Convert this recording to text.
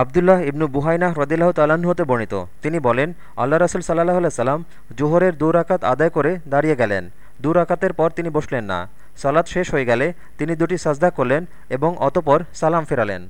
আবদুল্লাহ ইবনু বুহাইনা হ্রদিল্লাহ তালাহ হতে বর্ণিত। তিনি বলেন, আল্লাহ রাসুল সাল্লাহ সাল্লাম জোহরের দু রাকাত আদায় করে দাঁড়িয়ে গেলেন। দু রাকাতের পর তিনি বসলেন না। সালাদ শেষ হয়ে গেলে তিনি দুটি সাজদা করলেন এবং অতপর সালাম ফেরালেন।